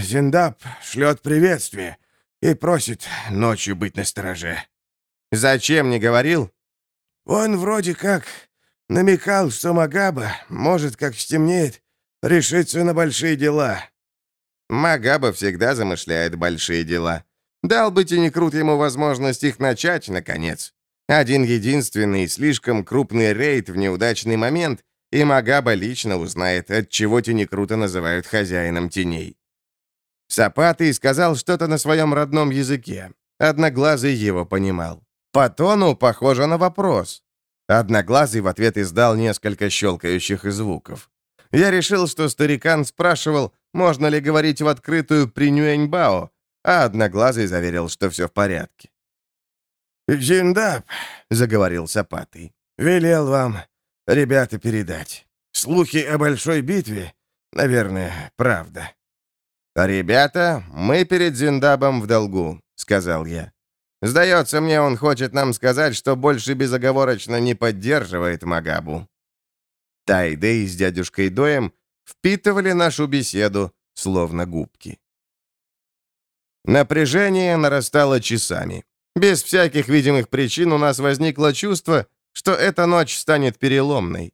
Зиндап шлет приветствие и просит ночью быть настороже. Зачем не говорил? Он вроде как намекал, что Магаба может, как стемнеет, решиться на большие дела. Магаба всегда замышляет большие дела. Дал бы Тинекрут ему возможность их начать, наконец. Один единственный, слишком крупный рейд в неудачный момент, и Магаба лично узнает, от чего Тинекрута называют хозяином теней. Сапатый сказал что-то на своем родном языке. Одноглазый его понимал. По тону похоже на вопрос. Одноглазый в ответ издал несколько щелкающих звуков. Я решил, что старикан спрашивал, можно ли говорить в открытую при Нюэньбао, а Одноглазый заверил, что все в порядке. «Зиндап», — заговорил Сапатый, — «велел вам, ребята, передать. Слухи о большой битве, наверное, правда». «Ребята, мы перед Зиндабом в долгу», — сказал я. «Сдается мне, он хочет нам сказать, что больше безоговорочно не поддерживает Магабу». Тайдей с дядюшкой Доем впитывали нашу беседу, словно губки. Напряжение нарастало часами. Без всяких видимых причин у нас возникло чувство, что эта ночь станет переломной.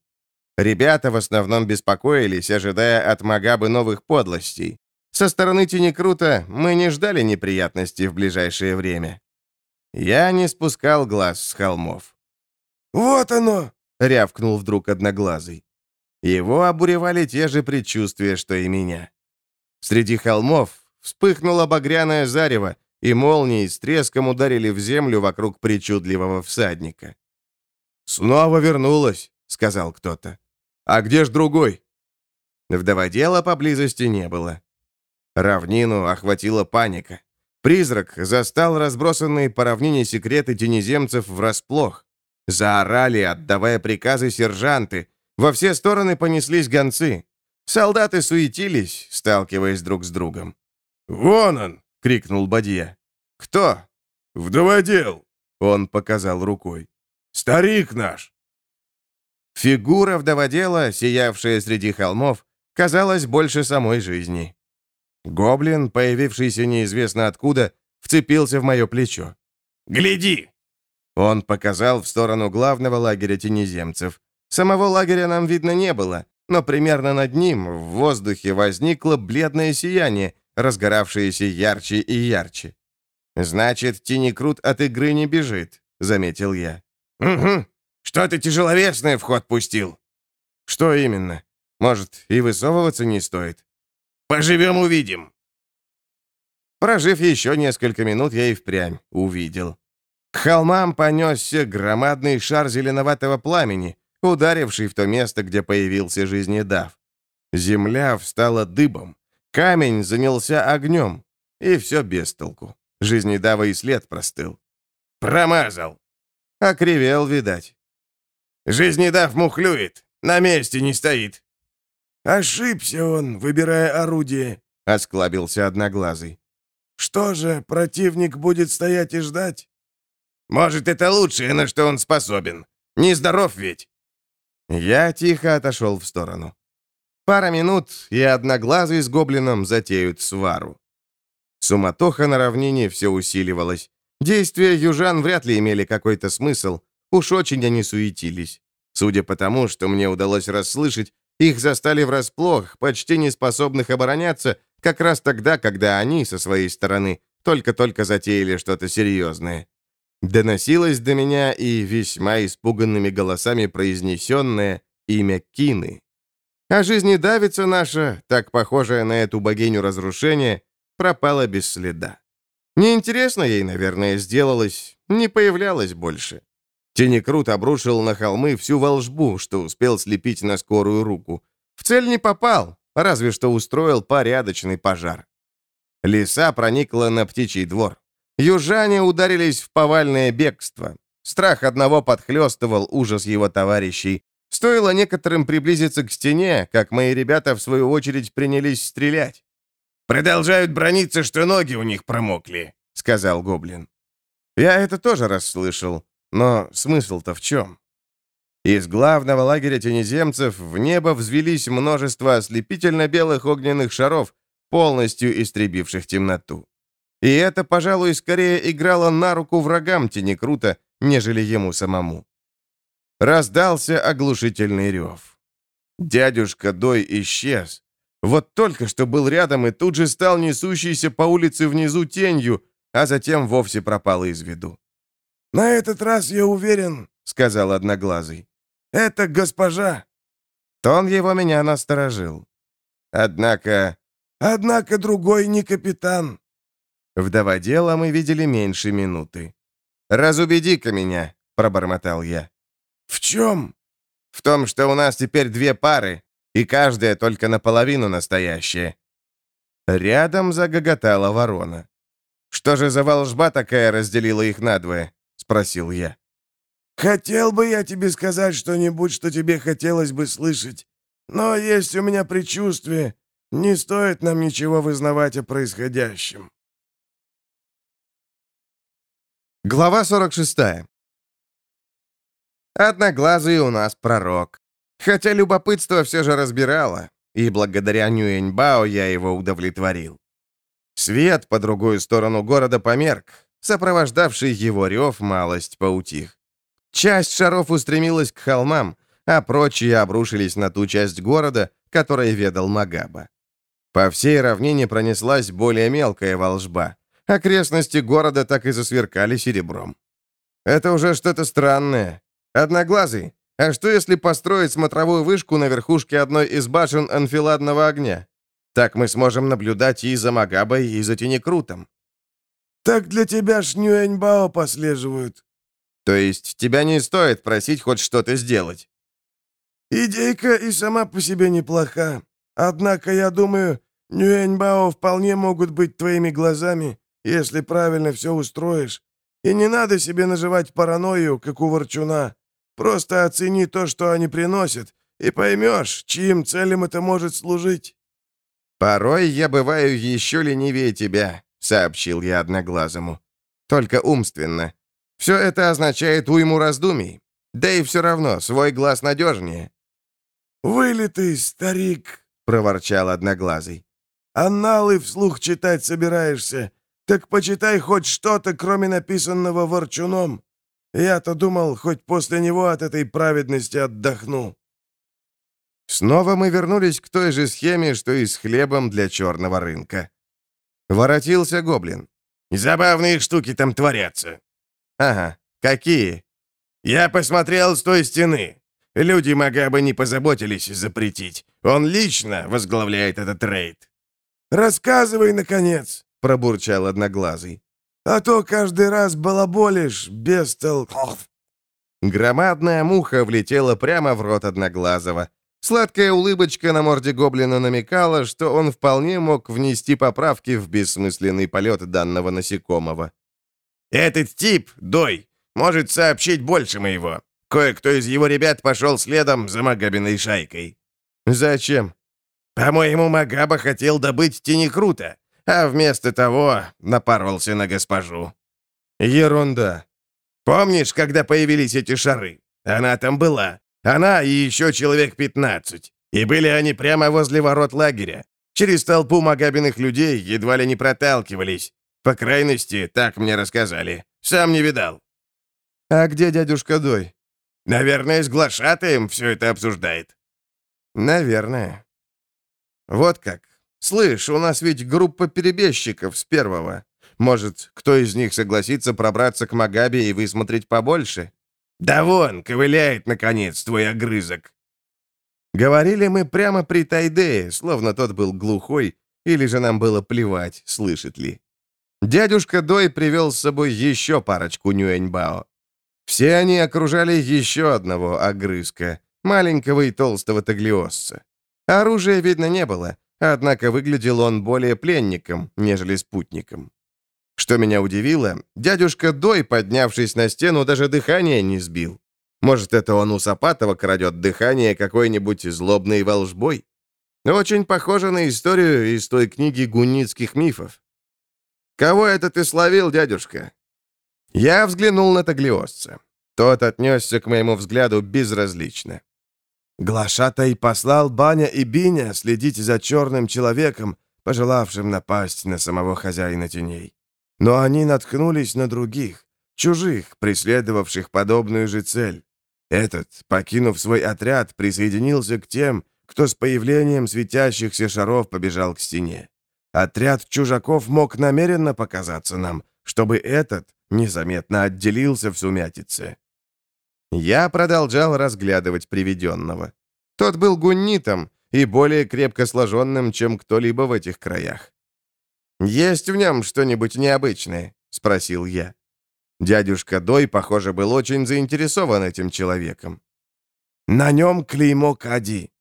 Ребята в основном беспокоились, ожидая от Магабы новых подлостей. Со стороны Тинекрута мы не ждали неприятностей в ближайшее время. Я не спускал глаз с холмов. «Вот оно!» — рявкнул вдруг Одноглазый. Его обуревали те же предчувствия, что и меня. Среди холмов вспыхнуло багряное зарево, и молнии с треском ударили в землю вокруг причудливого всадника. «Снова вернулась», — сказал кто-то. «А где ж другой?» Вдоводела поблизости не было. Равнину охватила паника. Призрак застал разбросанные по равнине секреты тенеземцев врасплох. Заорали, отдавая приказы сержанты. Во все стороны понеслись гонцы. Солдаты суетились, сталкиваясь друг с другом. «Вон он!» — крикнул Бадья. «Кто?» «Вдоводел!» — он показал рукой. «Старик наш!» Фигура вдоводела, сиявшая среди холмов, казалась больше самой жизни. Гоблин, появившийся неизвестно откуда, вцепился в мое плечо. «Гляди!» Он показал в сторону главного лагеря тенеземцев. Самого лагеря нам видно не было, но примерно над ним в воздухе возникло бледное сияние, разгоравшееся ярче и ярче. «Значит, Тинекрут от игры не бежит», — заметил я. «Угу. Что-то тяжеловесное в ход пустил». «Что именно? Может, и высовываться не стоит?» «Поживем, увидим». Прожив еще несколько минут, я и впрямь увидел. К холмам понесся громадный шар зеленоватого пламени, ударивший в то место, где появился жизнедав. Земля встала дыбом, камень занялся огнем, и все без толку. Жизнедава и след простыл. «Промазал!» Окривел, видать. «Жизнедав мухлюет, на месте не стоит!» «Ошибся он, выбирая орудие», — осклабился Одноглазый. «Что же, противник будет стоять и ждать?» «Может, это лучшее, на что он способен. Нездоров ведь». Я тихо отошел в сторону. Пара минут, и Одноглазый с Гоблином затеют свару. Суматоха на равнине все усиливалась. Действия южан вряд ли имели какой-то смысл. Уж очень они суетились. Судя по тому, что мне удалось расслышать, их застали врасплох, почти не способных обороняться, как раз тогда, когда они, со своей стороны, только-только затеяли что-то серьезное. Доносилось до меня и весьма испуганными голосами произнесенное имя Кины. А жизнедавица наша, так похожая на эту богиню разрушения, пропала без следа. Неинтересно ей, наверное, сделалось, не появлялась больше. Тенекрут обрушил на холмы всю волжбу, что успел слепить на скорую руку. В цель не попал, разве что устроил порядочный пожар. Лиса проникла на птичий двор. Южане ударились в повальное бегство. Страх одного подхлестывал ужас его товарищей. Стоило некоторым приблизиться к стене, как мои ребята, в свою очередь, принялись стрелять. «Продолжают брониться, что ноги у них промокли», — сказал Гоблин. Я это тоже расслышал. Но смысл-то в чем? Из главного лагеря тенеземцев в небо взвелись множество ослепительно-белых огненных шаров, полностью истребивших темноту. И это, пожалуй, скорее играло на руку врагам Тенекрута, нежели ему самому. Раздался оглушительный рев. Дядюшка Дой исчез. Вот только что был рядом и тут же стал несущийся по улице внизу тенью, а затем вовсе пропал из виду. «На этот раз я уверен», — сказал Одноглазый. «Это госпожа». Тон его меня насторожил. Однако... Однако другой не капитан. Вдоводела мы видели меньше минуты. «Разубеди-ка меня», — пробормотал я. «В чем?» «В том, что у нас теперь две пары, и каждая только наполовину настоящая». Рядом загоготала ворона. «Что же за волжба такая разделила их надвое?» Спросил я. «Хотел бы я тебе сказать что-нибудь, что тебе хотелось бы слышать, но есть у меня предчувствие, не стоит нам ничего вызнавать о происходящем». Глава 46. Одноглазый у нас пророк. Хотя любопытство все же разбирало, и благодаря Нюэньбао я его удовлетворил. Свет по другую сторону города померк, Сопровождавший его рев малость поутих. Часть шаров устремилась к холмам, а прочие обрушились на ту часть города, которой ведал Магаба. По всей равнине пронеслась более мелкая волжба. Окрестности города так и засверкали серебром. Это уже что-то странное. Одноглазый, а что если построить смотровую вышку на верхушке одной из башен анфиладного огня? Так мы сможем наблюдать и за Магабой, и за Тенекрутом. Так для тебя ж Нюэньбао послеживают». «То есть тебя не стоит просить хоть что-то сделать?» «Идейка и сама по себе неплоха. Однако, я думаю, Нюэньбао вполне могут быть твоими глазами, если правильно все устроишь. И не надо себе наживать паранойю, как у ворчуна. Просто оцени то, что они приносят, и поймешь, чьим целям это может служить». «Порой я бываю еще ленивее тебя», — сообщил я одноглазому. «Только умственно. Все это означает уйму раздумий. Да и все равно, свой глаз надежнее». «Вылитый старик», — проворчал одноглазый. «Анналы вслух читать собираешься. Так почитай хоть что-то, кроме написанного ворчуном. Я-то думал, хоть после него от этой праведности отдохну». Снова мы вернулись к той же схеме, что и с хлебом для черного рынка. Воротился гоблин. «Забавные штуки там творятся». «Ага, какие?» «Я посмотрел с той стены. Люди Магабы не позаботились запретить. Он лично возглавляет этот рейд». «Рассказывай, наконец», — пробурчал Одноглазый. «А то каждый раз балаболишь, без толков». Громадная муха влетела прямо в рот Одноглазого. Сладкая улыбочка на морде гоблина намекала, что он вполне мог внести поправки в бессмысленный полет данного насекомого. «Этот тип, Дой, может сообщить больше моего. Кое-кто из его ребят пошел следом за Магабиной шайкой». «Зачем?» «По-моему, Магаба хотел добыть Тенекрута, а вместо того напоролся на госпожу». «Ерунда». «Помнишь, когда появились эти шары? Она там была. Она и еще человек 15. И были они прямо возле ворот лагеря. Через толпу магабиных людей едва ли не проталкивались. По крайности, так мне рассказали. Сам не видал. А где дядюшка Дой? Наверное, с глашатаем все это обсуждает. Наверное. Вот как. Слышь, у нас ведь группа перебежчиков с первого. Может, кто из них согласится пробраться к Магабе и высмотреть побольше? «Да вон, ковыляет, наконец, твой огрызок!» Говорили мы прямо при Тайдее, словно тот был глухой, или же нам было плевать, слышит ли. Дядюшка Дой привел с собой еще парочку Нюэньбао. Все они окружали еще одного огрызка, маленького и толстого таглиосца. Оружия, видно, не было, однако выглядел он более пленником, нежели спутником. Что меня удивило, дядюшка Дой, поднявшись на стену, даже дыхание не сбил. Может, это он у Сапатова крадет дыхание какой-нибудь злобной волжбой? Очень похоже на историю из той книги гунницких мифов. «Кого это ты словил, дядюшка?» Я взглянул на таглиосца. Тот отнесся к моему взгляду безразлично. Глашатай послал Баня и Биня следить за черным человеком, пожелавшим напасть на самого хозяина теней. Но они наткнулись на других, чужих, преследовавших подобную же цель. Этот, покинув свой отряд, присоединился к тем, кто с появлением светящихся шаров побежал к стене. Отряд чужаков мог намеренно показаться нам, чтобы этот незаметно отделился в сумятице. Я продолжал разглядывать привиденного. Тот был гуннитом и более крепко сложенным, чем кто-либо в этих краях. «Есть в нем что-нибудь необычное?» — спросил я. Дядюшка Дой, похоже, был очень заинтересован этим человеком. «На нем клеймо Кади».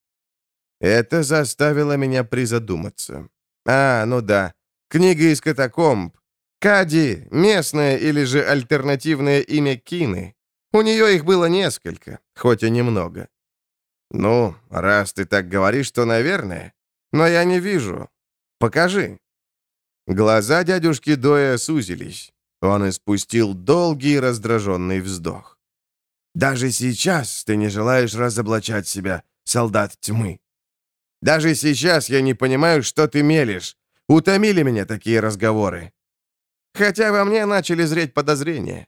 Это заставило меня призадуматься. А, ну да, книга из катакомб. Кади — местное или же альтернативное имя Кины. У нее их было несколько, хоть и немного. Ну, раз ты так говоришь, то, наверное. Но я не вижу. Покажи. Глаза дядюшки Доя сузились. Он испустил долгий раздраженный вздох. «Даже сейчас ты не желаешь разоблачать себя, солдат тьмы. Даже сейчас я не понимаю, что ты мелешь. Утомили меня такие разговоры. Хотя во мне начали зреть подозрения.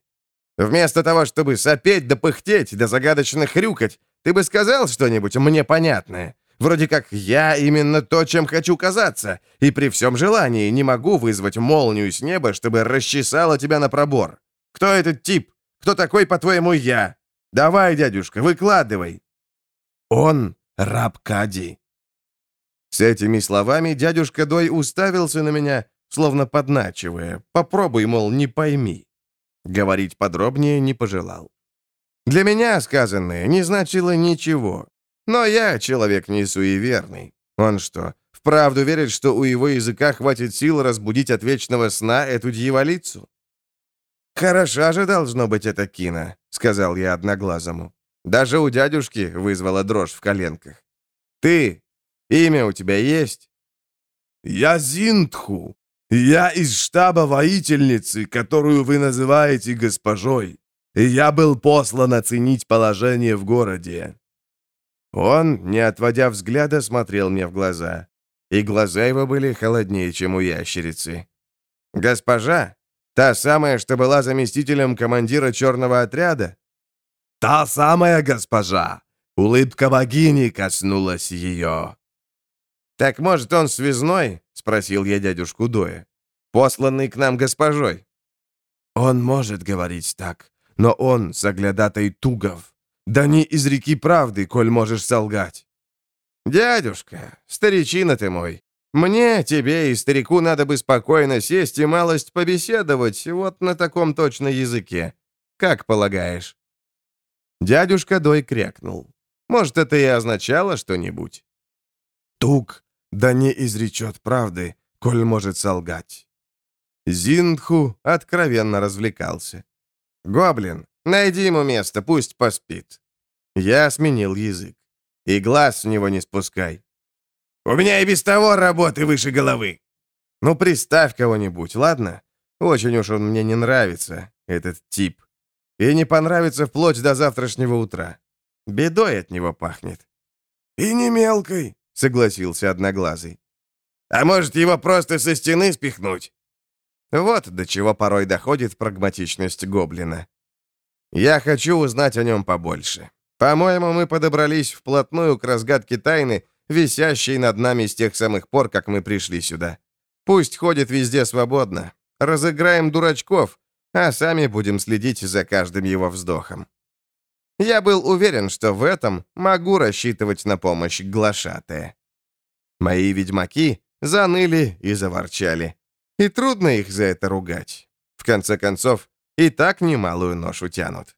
Вместо того, чтобы сопеть да пыхтеть да загадочно хрюкать, ты бы сказал что-нибудь мне понятное. Вроде как я именно то, чем хочу казаться, и при всем желании не могу вызвать молнию с неба, чтобы расчесала тебя на пробор. Кто этот тип? Кто такой, по-твоему, я? Давай, дядюшка, выкладывай». «Он раб Кади». С этими словами дядюшка Дой уставился на меня, словно подначивая. Попробуй, мол, не пойми. Говорить подробнее не пожелал. Для меня сказанное не значило ничего. Но я человек не суеверный. Он что, вправду верит, что у его языка хватит сил разбудить от вечного сна эту дьяволицу? «Хороша же должно быть это кино», — сказал я одноглазому. Даже у дядюшки вызвала дрожь в коленках. «Ты, имя у тебя есть?» «Я Зинтху. Я из штаба воительницы, которую вы называете госпожой. Я был послан оценить положение в городе». Он, не отводя взгляда, смотрел мне в глаза. И глаза его были холоднее, чем у ящерицы. «Госпожа? Та самая, что была заместителем командира черного отряда?» «Та самая госпожа!» Улыбка богини коснулась ее. «Так, может, он связной?» — спросил я дядюшку Доя. «Посланный к нам госпожой». «Он может говорить так, но он соглядатай Тугов. Да не из реки правды, коль можешь солгать». «Дядюшка, старичина ты мой, мне, тебе и старику надо бы спокойно сесть и малость побеседовать вот на таком точно языке. Как полагаешь?» Дядюшка Дой крякнул. Может, это и означало что-нибудь? «Тук, да не изречет правды, коль может солгать». Зиндху откровенно развлекался. «Гоблин, найди ему место, пусть поспит». Я сменил язык. И глаз с него не спускай. «У меня и без того работы выше головы». «Ну, приставь кого-нибудь, ладно? Очень уж он мне не нравится, этот тип. И не понравится вплоть до завтрашнего утра. Бедой от него пахнет». «И не мелкой», — согласился Одноглазый. «А может, его просто со стены спихнуть?» Вот до чего порой доходит прагматичность гоблина. Я хочу узнать о нем побольше. По-моему, мы подобрались вплотную к разгадке тайны, висящей над нами с тех самых пор, как мы пришли сюда. Пусть ходит везде свободно. Разыграем дурачков, а сами будем следить за каждым его вздохом. Я был уверен, что в этом могу рассчитывать на помощь глашатая. Мои ведьмаки заныли и заворчали. И трудно их за это ругать. В конце концов, и так немалую ношу тянут.